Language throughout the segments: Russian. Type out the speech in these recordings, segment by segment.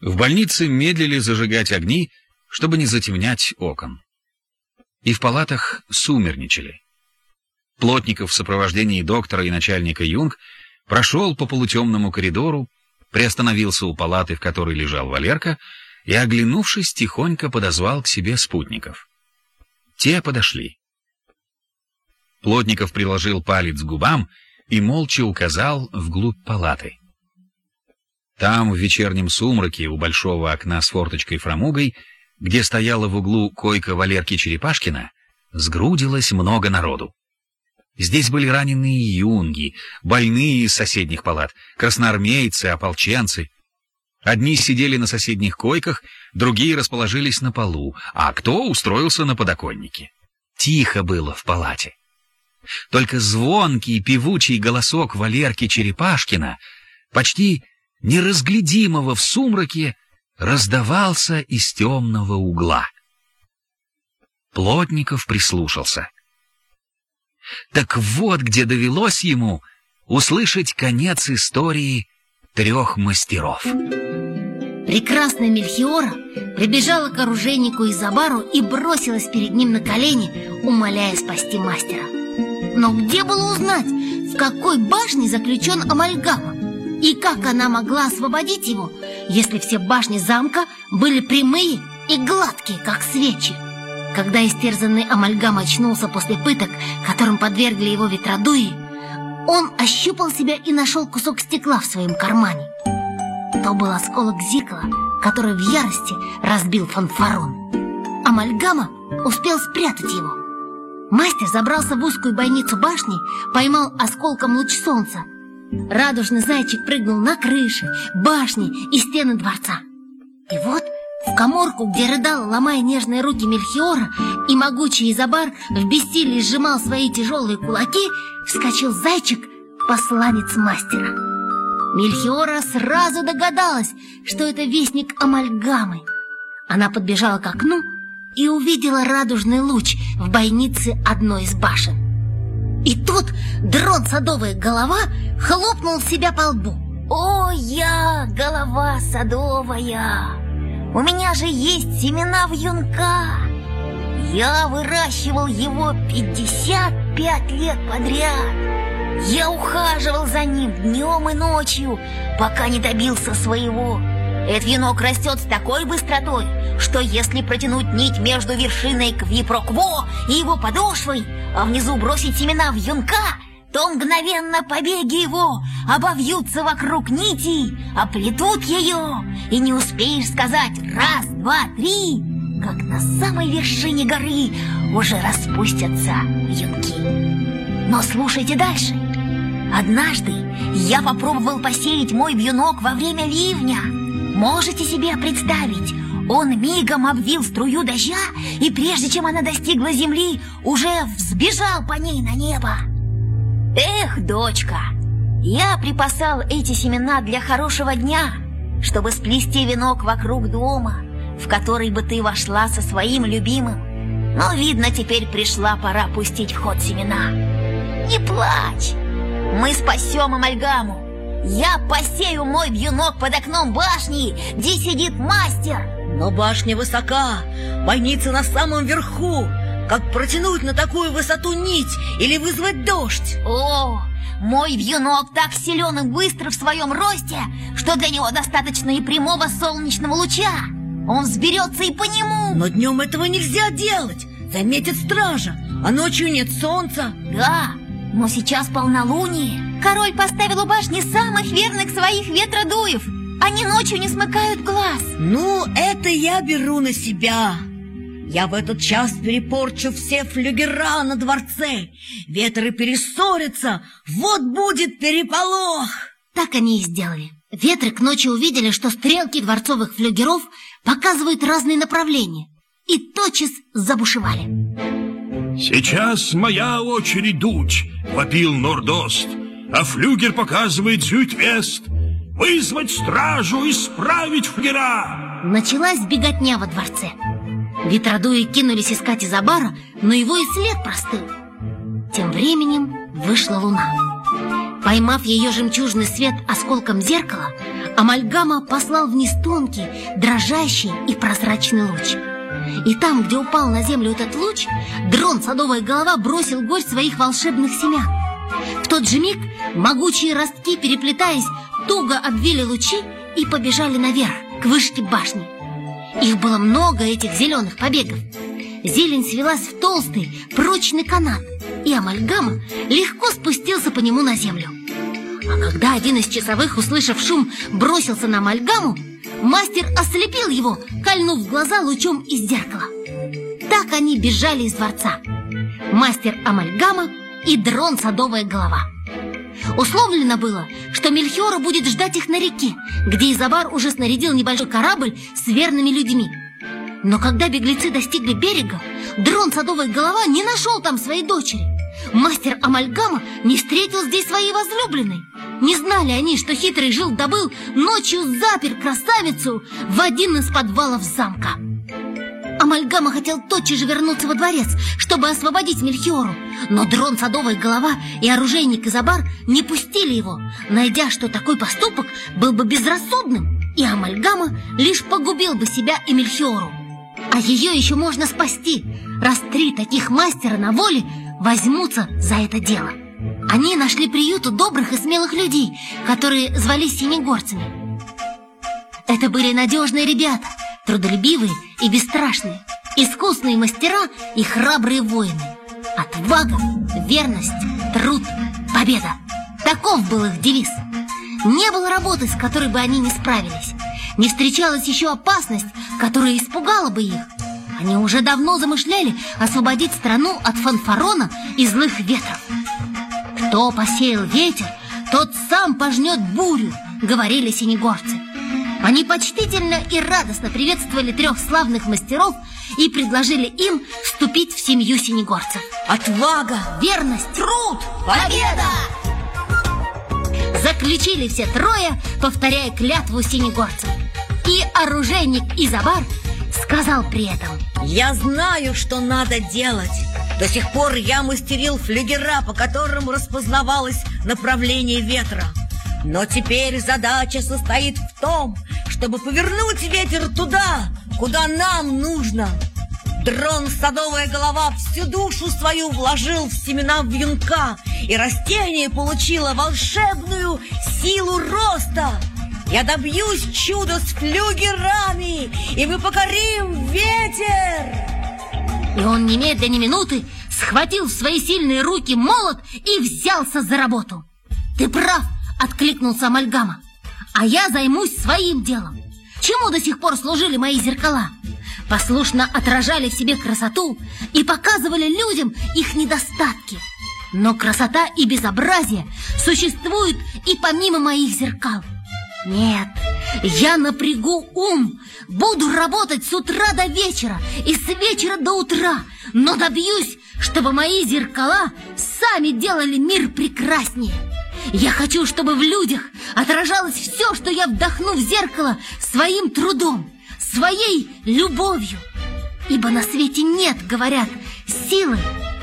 В больнице медлили зажигать огни, чтобы не затемнять окон. И в палатах сумерничали. Плотников в сопровождении доктора и начальника Юнг прошел по полутемному коридору, приостановился у палаты, в которой лежал Валерка, и, оглянувшись, тихонько подозвал к себе спутников. Те подошли. Плотников приложил палец к губам и молча указал вглубь палаты. Там, в вечернем сумраке, у большого окна с форточкой-фрамугой, где стояла в углу койка Валерки Черепашкина, сгрудилось много народу. Здесь были раненые юнги, больные из соседних палат, красноармейцы, ополченцы. Одни сидели на соседних койках, другие расположились на полу, а кто устроился на подоконнике. Тихо было в палате. Только звонкий певучий голосок Валерки Черепашкина почти неразглядимого в сумраке, раздавался из темного угла. Плотников прислушался. Так вот, где довелось ему услышать конец истории трех мастеров. Прекрасная Мельхиора прибежала к оружейнику Изабару и бросилась перед ним на колени, умоляя спасти мастера. Но где было узнать, в какой башне заключен амальгама? И как она могла освободить его, если все башни замка были прямые и гладкие, как свечи? Когда истерзанный амальгам очнулся после пыток, которым подвергли его ветродуи, он ощупал себя и нашел кусок стекла в своем кармане. То был осколок зикла, который в ярости разбил фанфарон. Амальгама успел спрятать его. Мастер забрался в узкую бойницу башни, поймал осколком луч солнца Радужный зайчик прыгнул на крыши, башни и стены дворца. И вот в коморку, где рыдала, ломая нежные руки Мельхиора, и могучий Изабар в бессилии сжимал свои тяжелые кулаки, вскочил зайчик, посланец мастера. Мельхиора сразу догадалась, что это вестник амальгамы. Она подбежала к окну и увидела радужный луч в бойнице одной из башен. И тут дрон садовая голова хлопнул себя по лбу. О, я, голова садовая! У меня же есть семена вьюнка! Я выращивал его 55 лет подряд! Я ухаживал за ним днем и ночью, пока не добился своего. Этот венок растет с такой быстротой, что если протянуть нить между вершиной Квипрокво и его подошвой, а внизу бросить семена в юнка, то мгновенно побеги его обовьются вокруг нити, оплетут ее, и не успеешь сказать «раз, два, три», как на самой вершине горы уже распустятся юнки. Но слушайте дальше. Однажды я попробовал посеять мой вьюнок во время ливня. Можете себе представить, он мигом обвил струю дождя, и прежде чем она достигла земли, уже взбежал по ней на небо. Эх, дочка, я припасал эти семена для хорошего дня, чтобы сплести венок вокруг дома, в который бы ты вошла со своим любимым. Но, видно, теперь пришла пора пустить в ход семена. Не плачь, мы спасем амальгаму. Я посею мой вьюнок под окном башни, где сидит мастер, но башня высока, бойница на самом верху. Как протянуть на такую высоту нить или вызвать дождь? О, мой вьюнок так силен и быстр в своем росте, что для него достаточно и прямого солнечного луча. Он взберется и по нему. Но днем этого нельзя делать. Заметит стража, а ночью нет солнца. Да, но сейчас полнолуние. Король поставил у башни самых верных своих ветродуев – они ночью не смыкают глаз. Ну, это я беру на себя. Я в этот час перепорчу все флюгера на дворце. Ветры перессорятся, вот будет переполох. Так они и сделали. Ветры к ночи увидели, что стрелки дворцовых флюгеров показывают разные направления И тотчас забушевали. «Сейчас моя очередь дуть!» — вопил Нордост А флюгер показывает Зюитвест — Вызвать стражу, исправить флера! Началась беготня во дворце. Ветродуи кинулись искать Изабара, но его и след простыл. Тем временем вышла луна. Поймав ее жемчужный свет осколком зеркала, Амальгама послал вниз тонкий, дрожащий и прозрачный луч. И там, где упал на землю этот луч, дрон «Садовая голова» бросил горсть своих волшебных семян. Тот же миг могучие ростки, переплетаясь, туго обвили лучи и побежали наверх, к вышке башни. Их было много, этих зеленых побегов. Зелень свелась в толстый, прочный канат, и амальгама легко спустился по нему на землю. А когда один из часовых, услышав шум, бросился на амальгаму, мастер ослепил его, кольнув глаза лучом из зеркала. Так они бежали из дворца. Мастер амальгама и дрон садовая голова. Условлено было, что Мельхиора будет ждать их на реке, где Изабар уже снарядил небольшой корабль с верными людьми. Но когда беглецы достигли берега, дрон Садовая голова не нашел там своей дочери. Мастер Амальгама не встретил здесь своей возлюбленной. Не знали они, что хитрый жил-добыл ночью запер красавицу в один из подвалов замка. Амальгама хотел тотчас же вернуться во дворец, чтобы освободить Мельхиору. Но дрон Садовая голова и оружейник Изабар не пустили его, найдя, что такой поступок был бы безрассудным, и Амальгама лишь погубил бы себя и Мельхиору. А ее еще можно спасти, раз три таких мастера на воле возьмутся за это дело. Они нашли приют у добрых и смелых людей, которые звались синегорцами. Это были надежные ребята, трудолюбивые и бесстрашные, искусные мастера и храбрые воины. Отвага, верность, труд, победа. Таков был их девиз. Не было работы, с которой бы они не справились. Не встречалась еще опасность, которая испугала бы их. Они уже давно замышляли освободить страну от фанфарона и злых ветров. Кто посеял ветер, тот сам пожнет бурю, говорили синегорцы. Они почтительно и радостно приветствовали трех славных мастеров и предложили им вступить в семью синегорцев. Отвага, Верность, труд, победа! заключили все трое, повторяя клятву синегорцев. И оружейник Изабар сказал при этом Я знаю, что надо делать. До сих пор я мастерил флюгера, по которым распознавалось направление ветра. Но теперь задача состоит в том, чтобы повернуть ветер туда, куда нам нужно. Дрон Садовая голова всю душу свою вложил в семена вьюнка, и растение получило волшебную силу роста. Я добьюсь чуда с флюгерами, и мы покорим ветер. И он немедля ни минуты схватил в свои сильные руки молот и взялся за работу. Ты прав, откликнулся Амальгама. А я займусь своим делом. Чему до сих пор служили мои зеркала? Послушно отражали в себе красоту и показывали людям их недостатки. Но красота и безобразие существуют и помимо моих зеркал. Нет, я напрягу ум, буду работать с утра до вечера и с вечера до утра, но добьюсь, чтобы мои зеркала сами делали мир прекраснее. Я хочу, чтобы в людях отражалось все, что я вдохну в зеркало своим трудом, своей любовью. Ибо на свете нет, говорят, силы,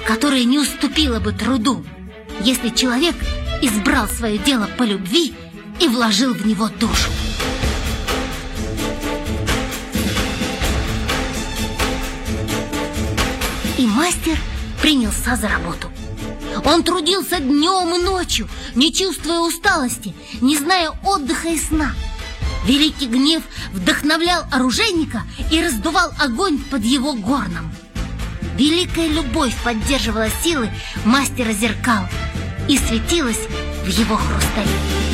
которая не уступила бы труду, если человек избрал свое дело по любви и вложил в него душу. И мастер принялся за работу. Он трудился днем и ночью, не чувствуя усталости, не зная отдыха и сна. Великий гнев вдохновлял оружейника и раздувал огонь под его горном. Великая любовь поддерживала силы мастера зеркал и светилась в его хрустале.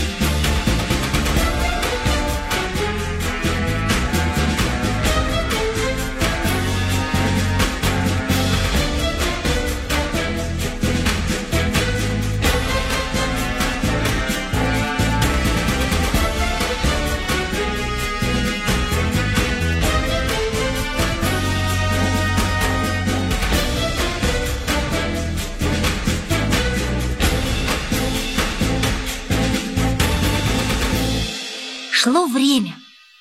Шло время,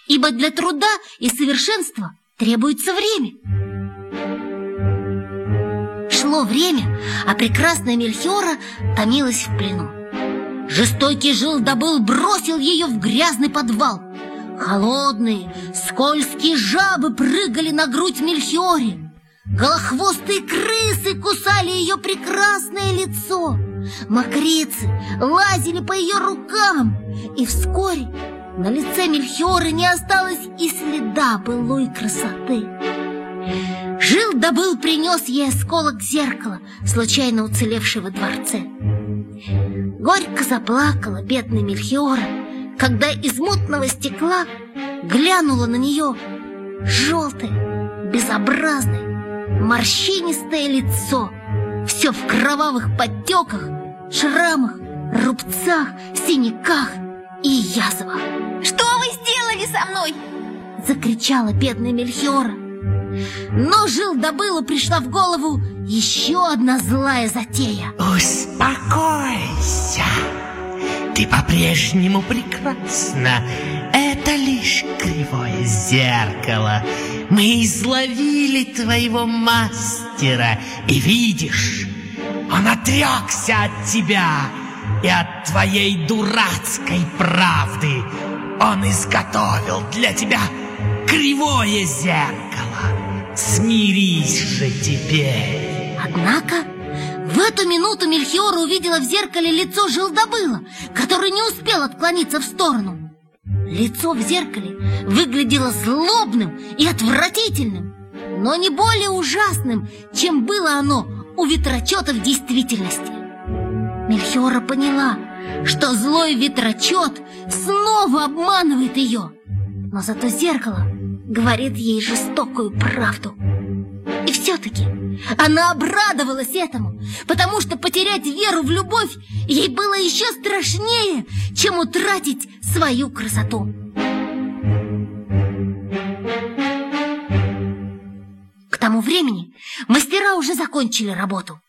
ибо для труда и совершенства требуется время. Шло время, а прекрасная Мельхиора томилась в плену. Жестокий жил добыл, бросил ее в грязный подвал. Холодные, скользкие жабы прыгали на грудь Мельхиоре. Голохвостые крысы кусали ее прекрасное лицо. Мокрицы лазили по ее рукам. И вскоре на лице Мельхиоры не осталось и следа былой красоты. Жил-добыл принес ей осколок зеркала, случайно уцелевший во дворце. Горько заплакала бедная Мельхиора, когда из мутного стекла глянула на нее желтое, безобразное, морщинистое лицо, все в кровавых подтеках, шрамах, рубцах, синяках и язвах. Что вы сделали со мной? Закричала бедная Мельхиора. Но жил да было пришла в голову еще одна злая затея. Успокойся. Ты по-прежнему прекрасна. Это лишь кривое зеркало. Мы изловили твоего мастера. И видишь, он отрекся от тебя и от твоей дурацкой правды. Он изготовил для тебя кривое зеркало. Смирись же теперь. Однако в эту минуту Мельхиора увидела в зеркале лицо Жилдобыла, который не успел отклониться в сторону. Лицо в зеркале выглядело злобным и отвратительным, но не более ужасным, чем было оно у ветрочета в действительности. Мельхиора поняла, что злой ветрочет снова обманывает ее, но зато зеркало говорит ей жестокую правду. И все-таки она обрадовалась этому, потому что потерять веру в любовь ей было еще страшнее, чем утратить свою красоту. К тому времени мастера уже закончили работу.